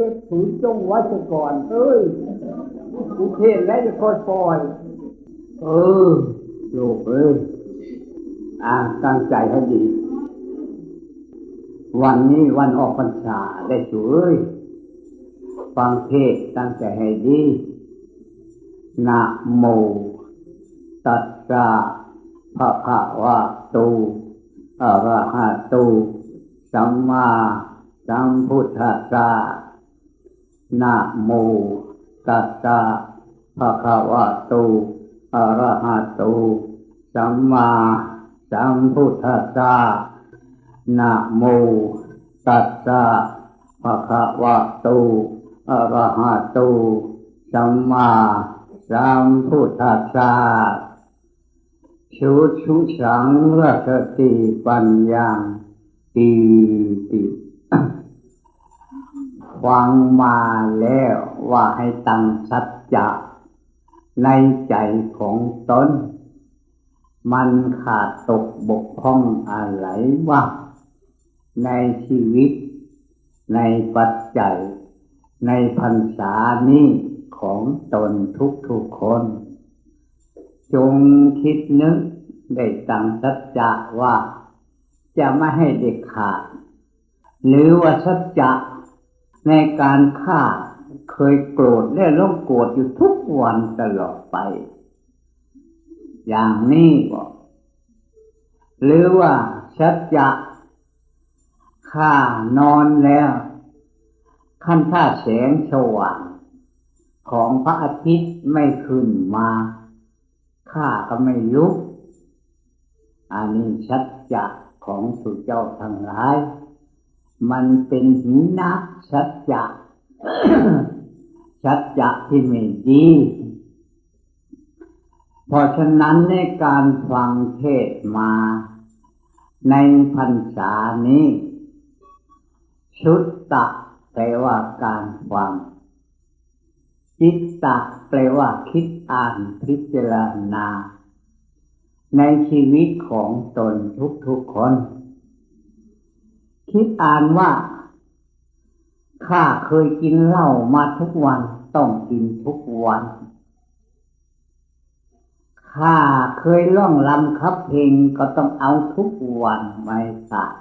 ทศถือจงไว้ก่อน เอ้ยกูเทศแล้วจะคอยปล่อย เออโยกเอ้ยอ่าตั้งใจให้ดี วันนี้วันออกพรรษาได้สวยฟังเทศตั้งใจให้ดีนะโมตัสสะภะคะวะโตอะระหะโตสัมมาสัมพุทธัสสะ นะโมตัสสะภะคะวะโตอะระหะโตสัมมาสัมพุทธัสสะนะโมตัสสะภะคะวะโตอะระหะโตสัมมาสัมพุทธัสสะชุชุสังรัสติปัญญาตีติ ฟังมาแล้วว่าให้ตั้งสัจจะในใจของตน มันขาดตกบกพร่องอะไรว่าในชีวิต ในปัจจัย ในพรรษานี้ของตนทุกทุกคน จงคิดนึกได้ตั้งสัจจะว่า จะไม่ให้เด็กขาด หรือว่าสัจจะ ในการฆ่าเคยโกรธและลงโกรธอยู่ทุกวันตลอดไป อย่างนี้บอกหรือว่าสัจจะข้านอนแล้ว ขั้นท่าแสงสว่าง ของพระอาทิตย์ไม่ขึ้นมาข้าก็ไม่ลุกอันนี้ชัดจะของสุเจ้าทั้งหลาย มันเป็นหินะชัดจะชัดจะที่ไม่ดีเพราะฉะนั้นในการฟังเทศมา ในพรรษานี้ ชุดตะแปลว่าการฟังจิตตะแปลว่าคิดอ่านพิจารณา ในชีวิตของตนทุกๆคน คิดอ่านว่าข้าเคยกินเหล้ามาทุกวันต้องกินทุกวันข้าเคยร้องลำคับเพลงก็ต้องเอาทุกวันไม่ขาด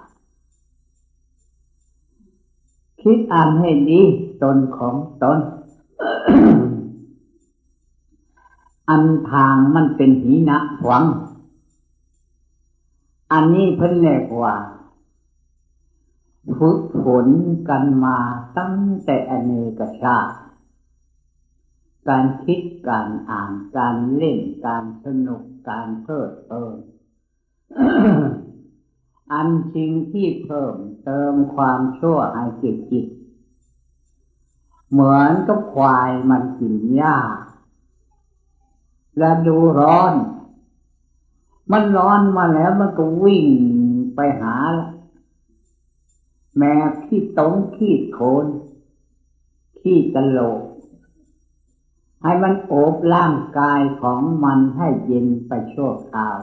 คิดอ่านให้ดีตนของตน อันทางมันเป็นหีนะหวัง อันนี้เพิ่นเรียกว่า ฝึกฝนกันมาตั้งแต่อเนกชาติ การคิดการอ่านการเล่นการสนุกการเพลิดเพลินอันสิ่งที่เพิ่มเติมความชั่วให้จิตจิต เหมือนกับควายมันกินหญ้าแล้วดูร้อน มันร้อนมาแล้วมันก็วิ่งไปหา แม่ขี้ตงขี้โคนขี้กะโหลก ให้มันโอบร่างกายของมันให้เย็นไปชั่วคราว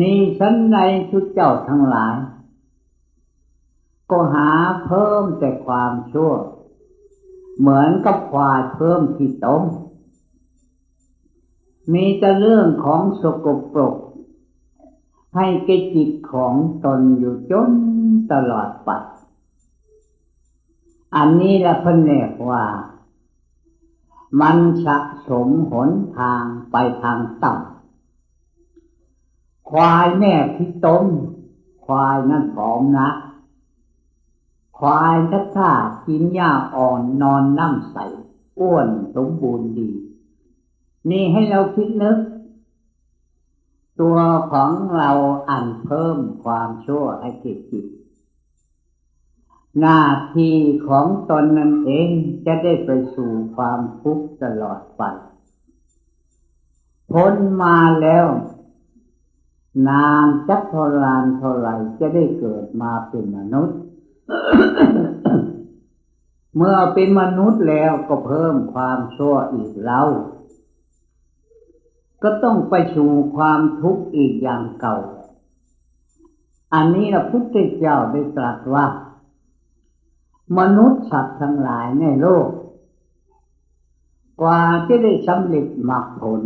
นี่ฉันในชุดเจ้าทั้งหลาย ก็หาเพิ่มแต่ความชั่ว เหมือนกับควายเพิ่มที่ต้มมีแต่เรื่องของสกปรก ให้กจิตของตนอยู่จนตลอดไปอันนี้ละพเนกว่า มันสะสมหนทางไปทางต่ำควายแม่ที่ต้มควายนั่นผอมนะ ควายถ้าข้ากินหญ้าอ่อนนอนน้ำใส อ้วนสมบูรณ์ดี นี่ให้เราคิดนึก ตัวของเราอันเพิ่มความชั่วให้กิจจิตหน้าที่ของตนนั่นเองจะได้ไปสู่ความทุกข์ตลอดไปพ้นมาแล้ว นานจักท่าไรเท่าไรจะได้เกิดมาเป็นมนุษย์ เมื่อเป็นมนุษย์แล้วก็เพิ่มความชั่วอีกแล้ว ก็ต้องไปสู่ความทุกข์อีกอย่างเก่า อันนี้พระพุทธเจ้าได้ตรัสว่า มนุษย์สัตว์ทั้งหลายในโลก กว่าจะได้สำเร็จมรรคผล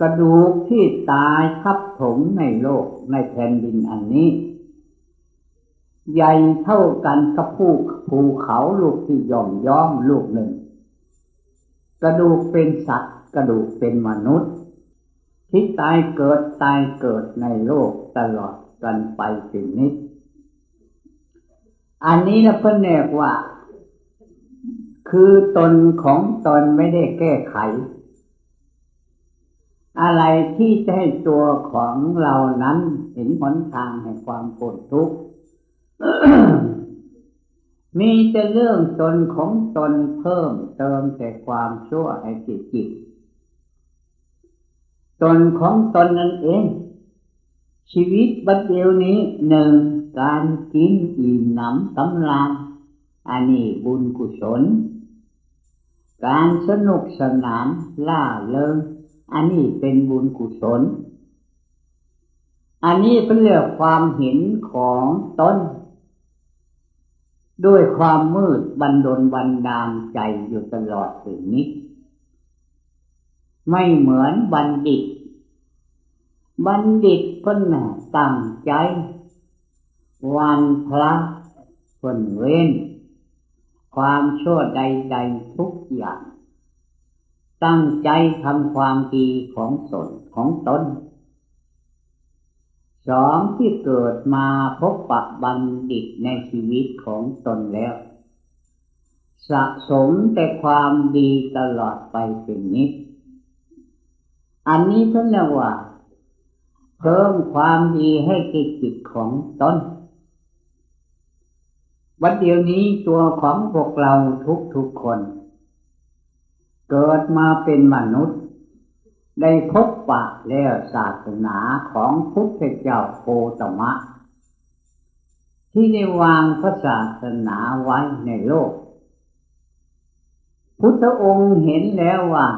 กระดูกที่ตายทับถมในโลกในแผ่นดินอันนี้ ใหญ่เท่ากันกับภูภูเขาลูกที่ย่อมย้อมลูกหนึ่ง กระดูกเป็นสัตว์ กระดูกเป็นมนุษย์ ที่ตายเกิดตายเกิดในโลกตลอดกันไปสิ่งนี้ อันนี้นะเพื่อนเรียกว่า คือตนของตนไม่ได้แก้ไข อะไรที่จะให้ตัวของเรานั้นเห็นหนทางแห่งความปวดทุกข์ มีแต่เรื่องตนของตนเพิ่มเติมแต่ความชั่วให้จิตจิต ตนของตนนั่นเอง ชีวิตบัดเดียวนี้หนึ่งการกินอิ่มหนำสำราญอันนี้บุญกุศล การสนุกสนานล่าเริงอันนี้เป็นบุญกุศล อันนี้เป็นเรื่องความเห็นของตน ด้วยความมืดบันดลบันดาลใจอยู่ตลอดถึงนี้ ไม่เหมือนบัณฑิต บัณฑิตเพิ่นตั้งใจ วันพระเพิ่นเว้น ความชั่วใดๆทุกอย่าง ตั้งใจทำความดีของตนของตน สองที่เกิดมาพบปะบัณฑิตในชีวิตของตนแล้ว สะสมแต่ความดีตลอดไปเป็นนิด อันนี้ท่านเรียกว่า เพิ่มความดีให้กิจจิตของตนวันเดียวนี้ตัวของพวกเราทุกทุกคน เกิดมาเป็นมนุษย์ ได้พบปะแล้วศาสนาของพุทธเจ้าโคตมะ ที่ได้วางพระศาสนาไว้ในโลก พุทธองค์เห็นแล้วว่า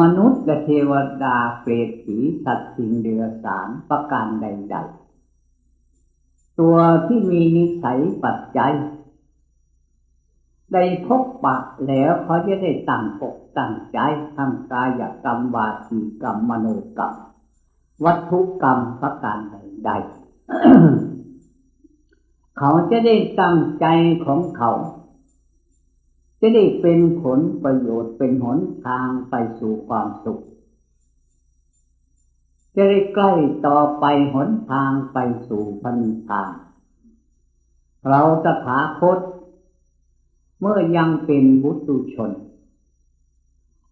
มนุษย์และเทวดาเปรตผีสัตว์สิ่งเดือสารประการใดๆ ตัวที่มีนิสัยปัจจัย ได้พบปะแล้วเขาจะได้ตั้งอกตั้งใจทำกายกรรมวาจีกรรมมโนกรรม วัตถุกรรมประการใดๆเขาจะได้ตั้งใจของเขา จะได้เป็นผลประโยชน์เป็นหนทางไปสู่ความสุข จะได้ใกล้ต่อไปหนทางไปสู่พันธาเราจะถาคต เมื่อยังเป็นบุตุชน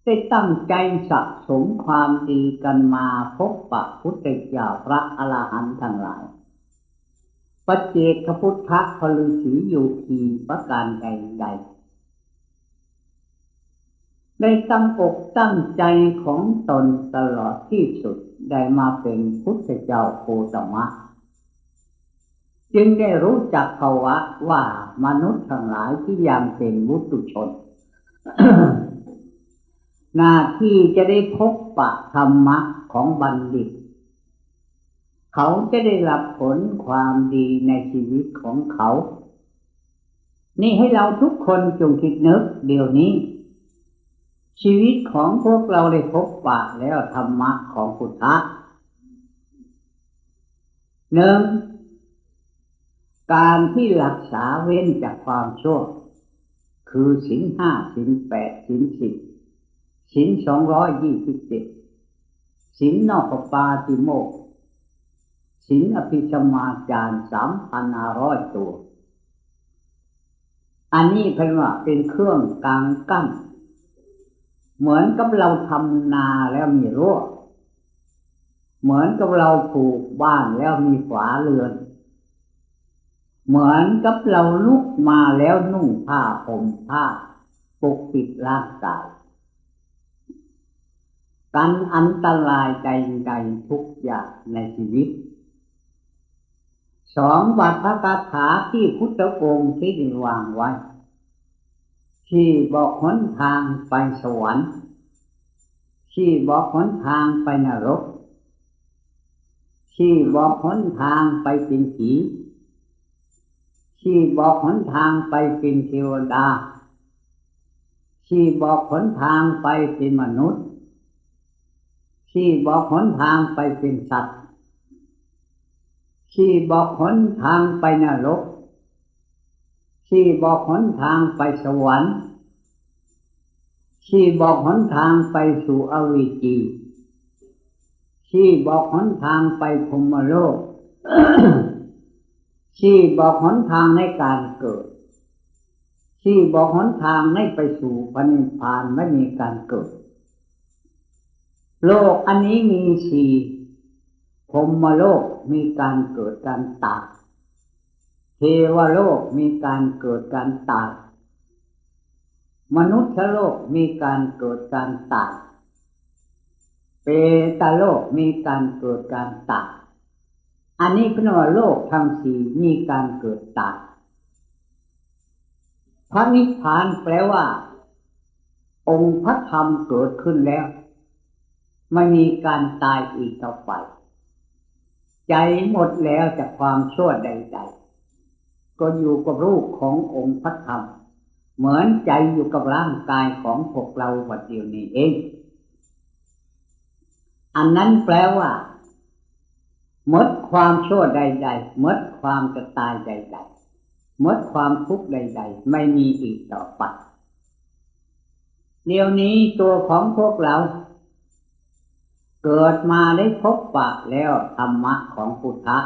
ได้ตั้งใจสะสมความดีกันมาพบปะพุทธเจ้าพระอรหันต์ทั้งหลายปัจเจกพุทธพลุสีอยู่ทีประการใดใดได้ตั้งอกตั้งใจของตนตลอดที่สุดได้มาเป็นพุทธเจ้าโคตมะ จึงได้รู้จักภาวะว่ามนุษย์ทั้งหลายที่ยังเป็นวุตุชน หน้าที่จะได้พบปะธรรมะของบัณฑิต เขาจะได้รับผลความดีในชีวิตของเขา นี่ให้เราทุกคนจงคิดนึกเดี๋ยวนี้ ชีวิตของพวกเราได้พบปะแล้วธรรมะของพุทธะหนึ่ง การที่รักษาเว้นจากความชั่ว คือสินห้าสินแปดสินสิบสินสองร้อยยี่สิบเจ็ดสินนอกปาติโมกสินอภิชมาจารสามพันห้าร้อยตัว อันนี้เป็นว่าเป็นเครื่องกลางกั้น เหมือนกับเราทำนาแล้วมีรั้วเหมือนกับเราปลูกบ้านแล้วมีฝาเรือน เหมือนกับเราลุกมาแล้วนุ่งผ้าห่มผ้าปกปิดร่างกายกันอันตรายใดๆทุกอย่างในชีวิต สองวัดพระคาถาที่พุทธองค์ที่ได้วางไว้ ที่บอกหนทางไปสวรรค์ที่บอกหนทางไปนรก ที่บอกหนทางไปเป็นผี ชี้บอกหนทางไปเป็นเทวดา ชี้บอกหนทางไปเป็นมนุษย์ ชี้บอกหนทางไปเป็นสัตว์ ชี้บอกหนทางไปนรก ชี้บอกหนทางไปสวรรค์ ชี้บอกหนทางไปสู่อวิจีชี้บอกหนทางไปพรมโลก ชี้บอกหนทางในการเกิดชี้บอกหนทางในไปสู่พระนิพพานไม่มีการเกิด โลกอันนี้มีสี่พรมโลกมีการเกิดการตายเทวโลกมีการเกิดการตายมนุษย์โลกมีการเกิดการตายเปตโลกมีการเกิดการตาย อันนี้เป็นว่าโลกทั้งสี่มีการเกิดตายพระนิพพานแปลว่า องค์พระธรรมเกิดขึ้นแล้ว ไม่มีการตายอีกต่อไป ใจหมดแล้วจากความชั่วใดๆก็อยู่กับรูปขององค์พระธรรม เหมือนใจอยู่กับร่างกายของพวกเราวันเดียวนี้เอง อันนั้นแปลว่า มดความชั่วใดๆหมดความจะตายใดๆหมดความทุกข์ใด ๆ ไม่มีอีกต่อไปเดี๋ยวนี้ตัวของพวกเรา เกิดมาได้พบปะแล้วธรรมะของพุทธะ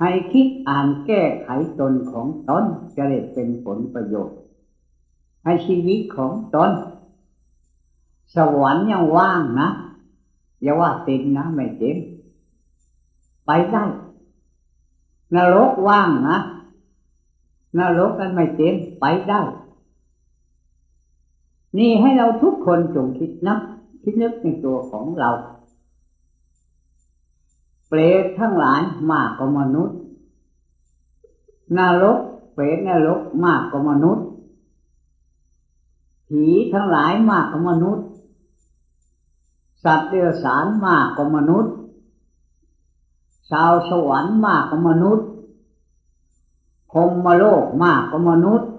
ให้คิดอ่านแก้ไขตนของตนจะได้เป็นผลประโยชน์ ให้ชีวิตของตนสวรรค์ยังว่างนะอย่าว่าเต็มนะไม่เต็ม ไปได้นรกว่างนะนรกนั้นไม่เต็มไปได้ นี่ให้เราทุกคนจงคิดนับคิดนึกในตัวของเรา เปรตทั้งหลายมากกว่ามนุษย์นรกเปรตนรกมากกว่ามนุษย์ผีทั้งหลายมากกว่ามนุษย์ สัตว์เดรัจฉานมากกว่ามนุษย์ ชาวสวรรค์มากกว่ามนุษย์พรมโลกมากกว่ามนุษย์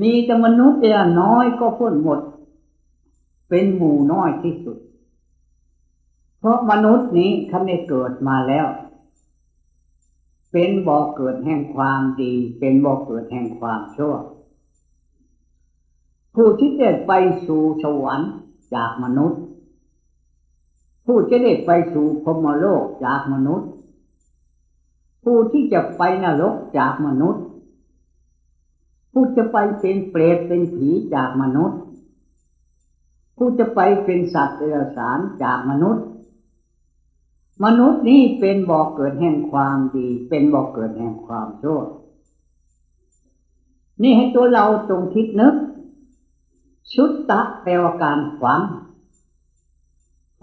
มีแต่มนุษย์เดียน้อยก็พ้นหมด เป็นหมู่น้อยที่สุด เพราะมนุษย์นี้เขาได้เกิดมาแล้ว เป็นบ่อเกิดแห่งความดี เป็นบ่อเกิดแห่งความชั่ว ผู้ที่ได้ไปสู่สวรรค์จากมนุษย์ ผู้จะได้ไปสู่พมโลกจากมนุษย์ ผู้ที่จะไปนรกจากมนุษย์ ผู้จะไปเป็นเปรตเป็นผีจากมนุษย์ ผู้จะไปเป็นสัตว์เดรัจฉานจากมนุษย์ มนุษย์นี้เป็นบ่อกเกิดแห่งความดี เป็นบ่อกเกิดแห่งความชั่วนี่ให้ตัวเราตรงคิดนึก ชุดตะแปลว่าการฝัง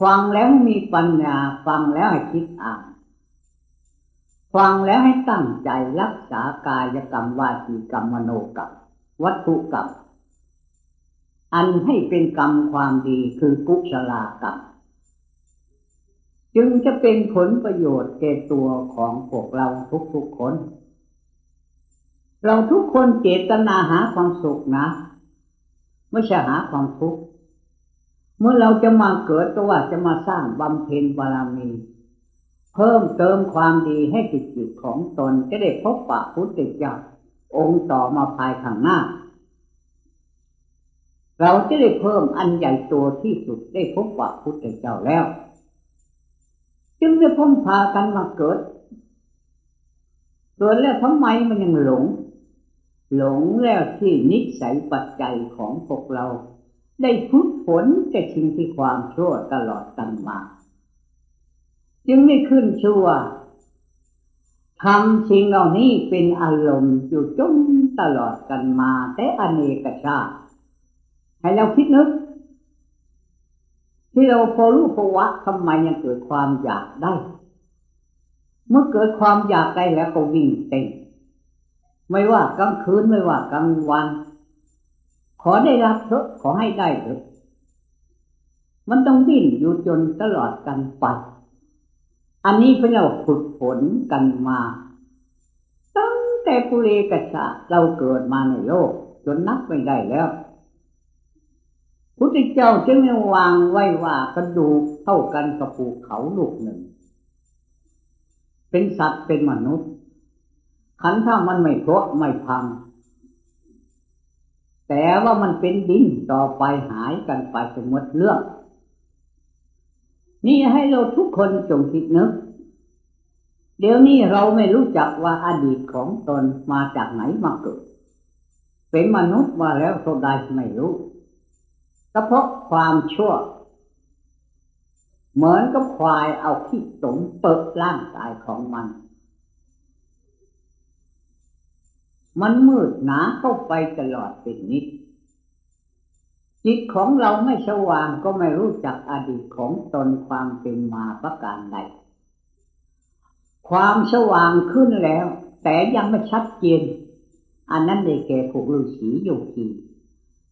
ฟังแล้วมีปัญญา ฟังแล้วให้คิดอ่านฟังแล้วให้ตั้งใจรักษากายกรรมวาจีกรรมมโนกรรมวัตถุกรรมอันให้เป็นกรรมความดีคือกุศลกรรมจึงจะเป็นผลประโยชน์แก่ตัวของพวกเราทุกๆคน เราทุกคนเจตนาหาความสุขนะ ไม่ใช่หาความทุกข์ เมื่อเราจะมาเกิดก็ว่าจะมาสร้างบำเพ็ญบารมี เพิ่มเติมความดีให้จิตจิตของตนจะได้พบปะพุทธเจ้าองค์ต่อมาภายข้างหน้า เราจะได้เพิ่มอันใหญ่ตัวที่สุดได้พบปะพุทธเจ้าแล้ว จึงได้พ้นพากันมาเกิดเกิดแล้วทำไมมันยังหลง หลงแล้วที่นิสัยปัจจัยของพวกเรา ได้พุดผลแก่สิ่งที่ความชั่วตลอดกันมา จึงไม่ขึ้นชั่วทำสิ่งเหล่านี้เป็นอารมณ์อยู่จนตลอดกันมา แต่อเนกชาติให้เราคิดนึก ที่เราพอรู้พอวะทำไมยังเกิดความอยากได้ เมื่อเกิดความอยากได้แล้วก็วิ่งเต้นไม่ว่ากลางคืนไม่ว่ากลางวัน ขอได้รับเถอะขอให้ได้เถอะมันต้องดิ้นอยู่จนตลอดกันไปอันนี้เพื่อเราฝึกฝนกันมา ตั้งแต่ปุเรกชาเราเกิดมาในโลก จนนับไม่ได้แล้ว พุทธเจ้าจึงวางไว้ว่ากระดูกเท่ากันกับภูเขาลูกหนึ่ง เป็นสัตว์เป็นมนุษย์ ขันถ้ามันไม่เพราะไม่พัง แต่ว่ามันเป็นดินต่อไปหายกันไปจนหมดเรื่อง นี่ให้เราทุกคนจงคิดนึก เดี๋ยวนี้เราไม่รู้จักว่าอดีตของตนมาจากไหนมาเกิด เป็นมนุษย์มาแล้วเท่าใดไม่รู้ก็เพราะความชั่ว เหมือนกับควายเอาขี้ตมเปิดร่างกายของมัน มันมืดหนาเข้าไปตลอดเป็นนิด จิตของเราไม่สว่างก็ไม่รู้จักอดีตของตนความเป็นมาประการใด ความสว่างขึ้นแล้ว แต่ยังไม่ชัดเจน อันนั้นได้แก่ผูกฤาษีโยคี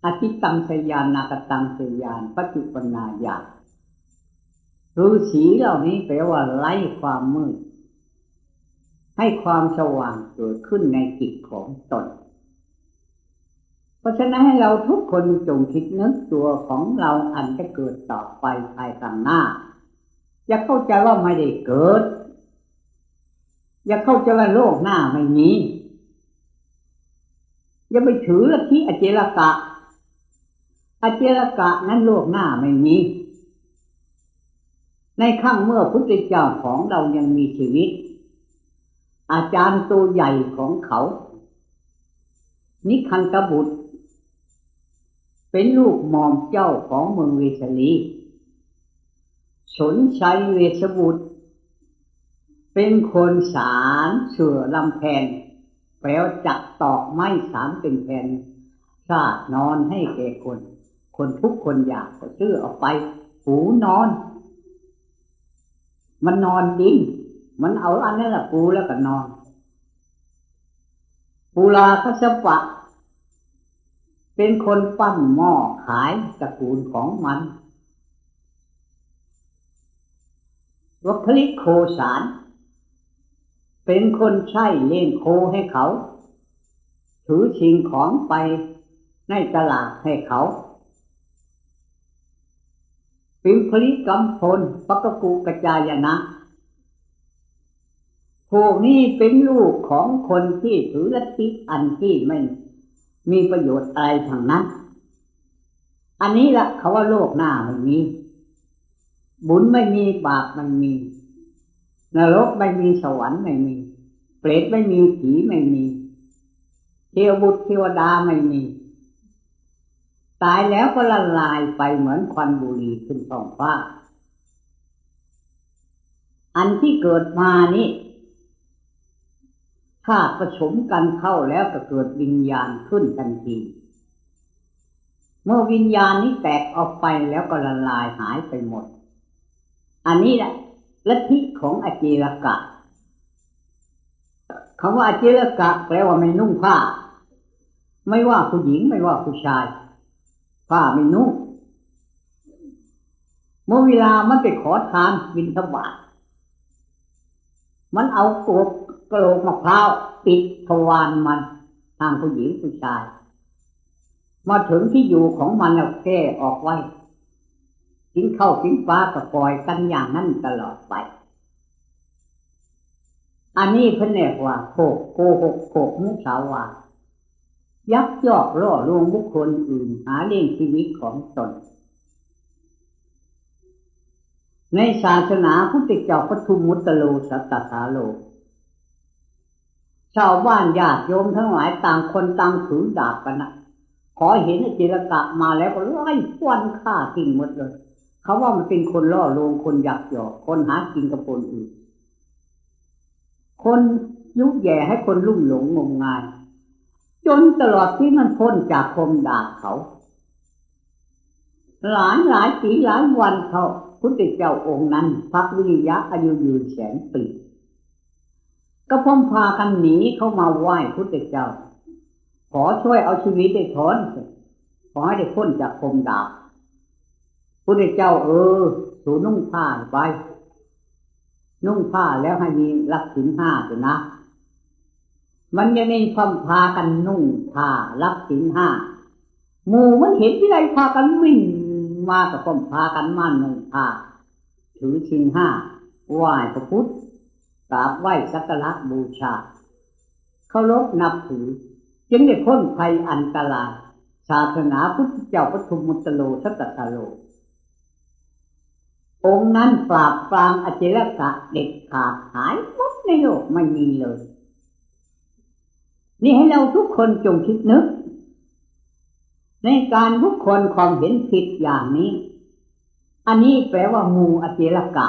อธิตังสยานนากตังสยานปัจจุปนาญาฤาษีเหล่านี้แปลว่าไล่ความมืด ให้ความสว่างเกิดขึ้นในจิตของตน เพราะฉะนั้นให้เราทุกคนจงคิดนึกตัวของเราอันจะเกิดต่อไปภายข้างหน้า อย่าเข้าใจว่าไม่ได้เกิด อย่าเข้าใจว่าโลกหน้าไม่มีอย่าไปถือลัทธิอเจรกะอเจรกะนั้นโลกหน้าไม่มี ในข้างเมื่อพุทธเจ้าของเรายังมีชีวิต อาจารย์ตัวใหญ่ของเขา นิคันตบุตร เป็นลูกมอมเจ้าของเมืองเวสลีสนชัยเวสบุตร เป็นคนสารเสือลำแผ่นแปลว่าจักตอกไม้สามเป็นแผนชาดนอนให้แก่คน คนทุกคนอยากก็ซื้อออกไป หูนอน มันนอนดิ้น มันเอาอันนั้นแหละปูแล้วก็นอนปูลาคัสปะ เป็นคนปั้นหม้อขายตระกูลของมันวัคลิโคสาร เป็นคนใช้เลี้ยงโคให้เขา ถือชิงของไปในตลาดให้เขาปิมพลิกำพลปกกูกระจายนะ พวกนี้เป็นลูกของคนที่ถือลัทธิอันที่ไม่มีประโยชน์อะไรทางนั้น อันนี้ละเขาว่าโลกหน้าไม่มี บุญไม่มีบาปไม่มี นรกไม่มีสวรรค์ไม่มี เปรตไม่มีผีไม่มี เทวบุตรเทวดาไม่มี ตายแล้วก็ละลายไปเหมือนควันบุหรี่ขึ้นท้องฟ้า อันที่เกิดมานี้ ถ้าผสมกันเข้าแล้วก็เกิดวิญญาณขึ้นทันที เมื่อวิญญาณนี้แตกออกไปแล้วก็ละลายหายไปหมด อันนี้แหละลัทธิของอเจรกะคำว่าอเจรกะแปลว่าไม่นุ่งผ้า ไม่ว่าผู้หญิงไม่ว่าผู้ชาย ผ้าไม่นุ่งเมื่อเวลามันไปขอทานบินทบาท มันเอากบกระโหลกมะพร้าวปิดทวารมันทางผู้หญิงผู้ชาย มาถึงที่อยู่ของมันแล้วแก้ออกไว้กินข้าวกินปลาก็ปล่อยกันอย่างนั้นตลอดไป อันนี้เพิ่นเรียกว่าโกโกหกโคกมุสาวายักยอกล่อลวงบุคคลอื่นหาเลี้ยงชีวิตของตน ในศาสนาพุทธเจ้าปทุมมุตโลสัตตาโล ชาวบ้านญาติโยมทั้งหลายต่างคนต่างถือดาบกันนะขอเห็นจิรกะมาแล้วก็ไล่ควันฆ่าทิ้งหมดเลย เขาว่ามันเป็นคนล่อลวงคนอยากหยอกคนหากินกับคนอื่น คนยุแย่ให้คนลุ่มหลงงมงาย จนตลอดที่มันพ้นจากคมด่าเขา หลายหลายปีหลายวันเขา พุทธเจ้าองค์นั้นพักวิริยะอายุยืนแสนปีก็พ้มพากันหนีเข้ามาไหว้พุทธเจ้า ขอช่วยเอาชีวิตได้ทนขอให้ได้พ้นจากคมดาบพุทธเจ้าเออ สูนุ่งผ้าไป นุ่งผ้าแล้วให้มีรักสินห้าสินะ มันจะมีความพากันนุ่งผ้ารับสินห้าหมู่มันเห็นที่ไรพากันวิ่ง มากับความพากันมานุ่งผ้าถือสินห้าไหว้พระพุทธกราบไหว้สักการะบูชาเคารพนับถือ จึงได้พ้นภัยอันตรายศาสนาพุทธเจ้าปทุมมุตโลสัตตโล องค์นั้นปราบปรามอจิรกะเด็ดขาดหายหมดในโลกไม่มีเลย นี่ให้เราทุกคนจงคิดนึก ในการบุคคลความเห็นผิดอย่างนี้ อันนี้แปลว่ามูอจิรกะ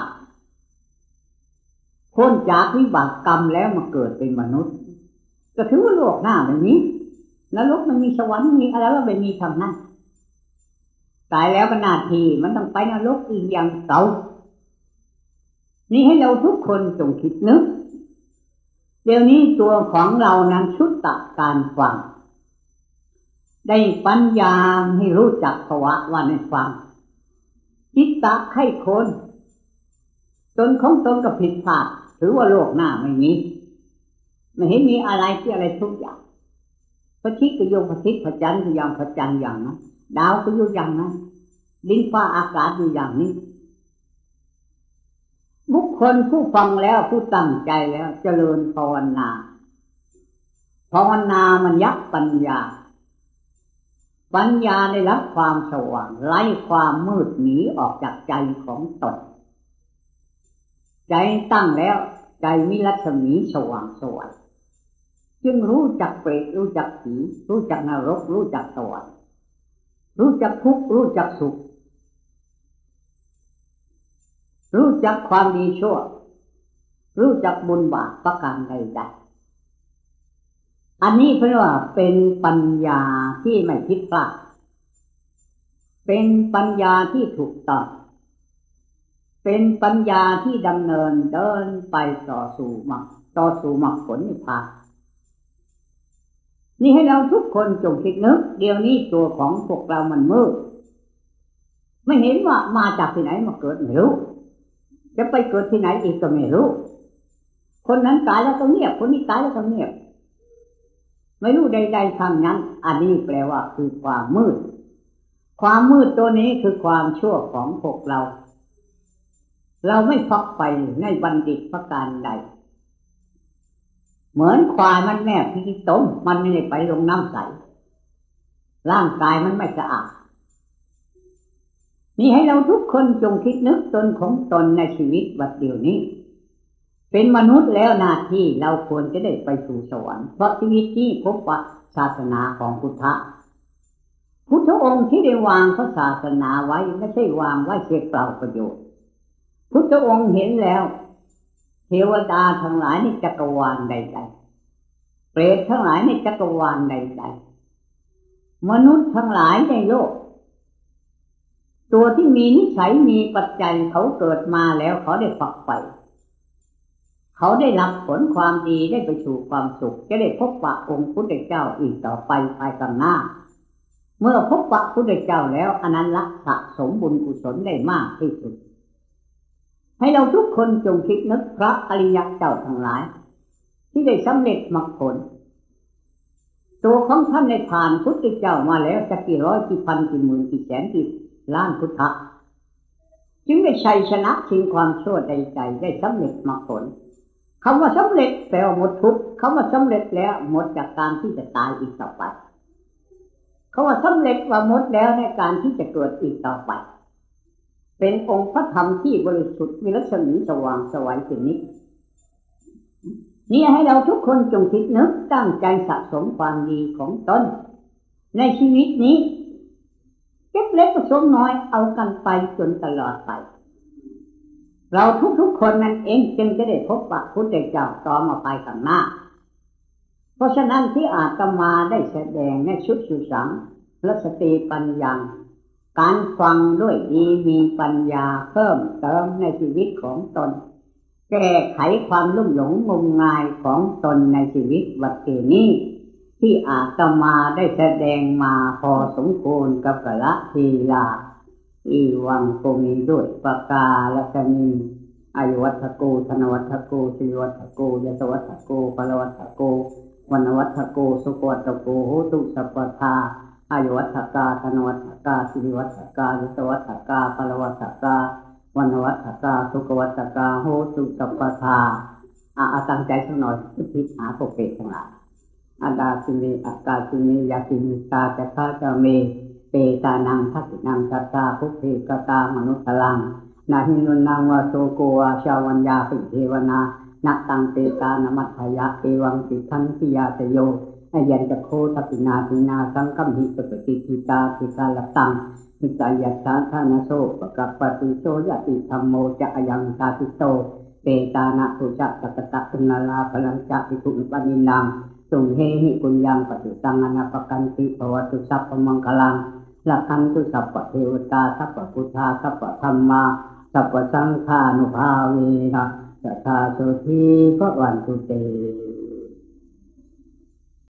พ้นจากวิบากกรรมแล้วมาเกิดเป็นมนุษย์ก็ถือว่าโลกหน้าไม่มีนรกมันมีสวรรค์มีอะไรก็ไม่มีทำนั้นตายแล้วนาทีมันต้องไปนรกอีกอย่างเก่านี่ให้เราทุกคนจงคิดนึก เดี๋ยวนี้ตัวของเรานั้นชุดตักการฟัง ได้ปัญญาให้รู้จักภาวะว่าในฟังจิตตะไข้คนตนของตนก็ผิดพลาดถือว่าโลกหน้าไม่มีไม่เห็นมีอะไรที่อะไรทุกอย่างพระทิศก็โยงพระทิศพระจันทร์ก็ยังพระจันทร์อย่างนั้นดาวก็อยู่อย่างนั้นดินฟ้าอากาศอยู่อย่างนี้บุคคลผู้ฟังแล้วผู้ตั้งใจแล้ว เจริญภาวนาภาวนามันยักปัญญา ปัญญาได้รับความสว่างไล่ความมืดหนีออกจากใจของตนใจตั้งแล้วใจมีรัศมีสว่างสวยจึงรู้จักเปรตรู้จักผีรู้จักนรกรู้จักสวรรค์รู้จักทุกข์รู้จักสุข รู้จักความดีชั่ว รู้จักบุญบาปประการใดๆ อันนี้เพราะว่าเป็นปัญญาที่ไม่ผิดพลาดเป็นปัญญาที่ถูกต้องเป็นปัญญาที่ดำเนินเดินไปต่อสู่มรรคต่อสู่มรรคผลนิพพานนี่ให้เราทุกคนจงคิดนึก เดี๋ยวนี้ตัวของพวกเรามันมืดไม่เห็นว่ามาจากที่ไหนมาเกิดไม่รู้ จะไปเกิดที่ไหนอีกก็ไม่รู้ คนนั้นตายแล้วก็เงียบ คนนี้ตายแล้วก็เงียบ ไม่รู้ใดๆทางนั้น อันนี้แปลว่าคือความมืด ความมืดตัวนี้คือความชั่วของพวกเรา เราไม่ฟักไปในบัณฑิตประการใด เหมือนควายมันแม่พี่ต้มมันไม่ได้ไปลงน้ำใส ร่างกายมันไม่สะอาดนี่ให้เราทุกคนจงคิดนึกตนของตนในชีวิตบัดเดียวนี้ เป็นมนุษย์แล้วหน้าที่เราควรจะได้ไปสู่สวรรค์เพราะชีวิตที่พบว่าศาสนาของพุทธะพุทธองค์ที่ได้วางพระศาสนาไว้ไม่ใช่วางไว้เสียเปล่าประโยชน์ พุทธองค์เห็นแล้ว เทวดาทั้งหลายในจักรวาลใดๆเปรตทั้งหลายในจักรวาลใดๆมนุษย์ทั้งหลายในโลก ตัวที่มีนิสัยมีปัจจัยเขาเกิดมาแล้วเขาได้ฝักใฝ่ เขาได้รับผลความดีได้ไปสู่ความสุข จะได้พบปะองค์พุทธเจ้าอีกต่อไปภายข้างหน้า เมื่อพบปะพุทธเจ้าแล้วอนันต์ละสะสมบุญกุศลได้มากที่สุด ให้เราทุกคนจงคิดนึกพระอริยเจ้าทั้งหลาย ที่ได้สำเร็จมรรคผลตัวของท่านในผ่านพุทธเจ้ามาแล้วจะกี่ร้อยกี่พันกี่หมื่นกี่แสนกี่ล้านพุทธะจึงได้ชัยชนะชิงความชั่วใดใจได้สำเร็จมรรคผล คำว่าสำเร็จแปลว่าหมดทุกข์คำว่าสำเร็จแล้วหมดจากการที่จะตายอีกต่อไปเขาว่าสำเร็จว่าหมดแล้วในการที่จะเกิดอีกต่อไป เป็นองค์พระธรรมที่บริสุทธิ์มีลักษณะสว่างสวัยสิ่งนี้นี่ให้เราทุกคนจงคิดนึกตั้งใจสะสมความดีของตนในชีวิตนี้ เก็บเล็กผสมน้อยเอากันไปจนตลอดไป เราทุกๆคนนั้นเองจึงจะได้พบปะพุทธเจ้าต่อมาไปข้างหน้า เพราะฉะนั้นที่อาตมาได้แสดงในชุดสุสังและสติปัญญาการฟังด้วยดีมีปัญญาเพิ่มเติมในชีวิตของตน แก้ไขความลุ่มหลงงมงายของตนในชีวิตวัฏนี้ ที่อาตมาได้แสดงมาพอสมควรกับกละทีลา อีวังโกมีด้วยปากาละกนีอายุวัตโกธนวัตโกสิวัตโกยศวัตโกพลวัตโกวันวัฏโกสุกวัตโกโหตุสัพพทาอายุวัฏกาธนวัฏกาสิริวัฏกายุตวัฏกาพลวัฏกาวันวัฏกาสุกวัฏกาโหตุสัพพทาอะตั้งใจสักหน่อยพิหาโปเปทั้งหลายอาดาสิเมอากาสิเมยาสิมิตาจะข้าจะเม เปตานังทักินังสัตตาภุเพกตามนุสลัง นาหินุนังวาโสโกวาชาวัญญาปิเทวนานตังเตตานมัทยะเอวังติทันติยาตโยอายันจะโคทัปินาปินาสังกัมหิปปติทิตาทิกาลตังนิกายัสาธานาโสปกัปปติโสยติธรรมโมจะอายังตาติโตเตตานะตุจักตะกตะปุนาลาพลังจักปิทุปนินังสุงเฮหิปุญญังปฏิสังอนาปกันติภวตุสัพพมังคลัง ละคันตุสัพพเทวตาสัพพพุทธาสัพพธรรมาสัพพสังฆานุภาเวนะสัทธาโสทีพระวันตุเต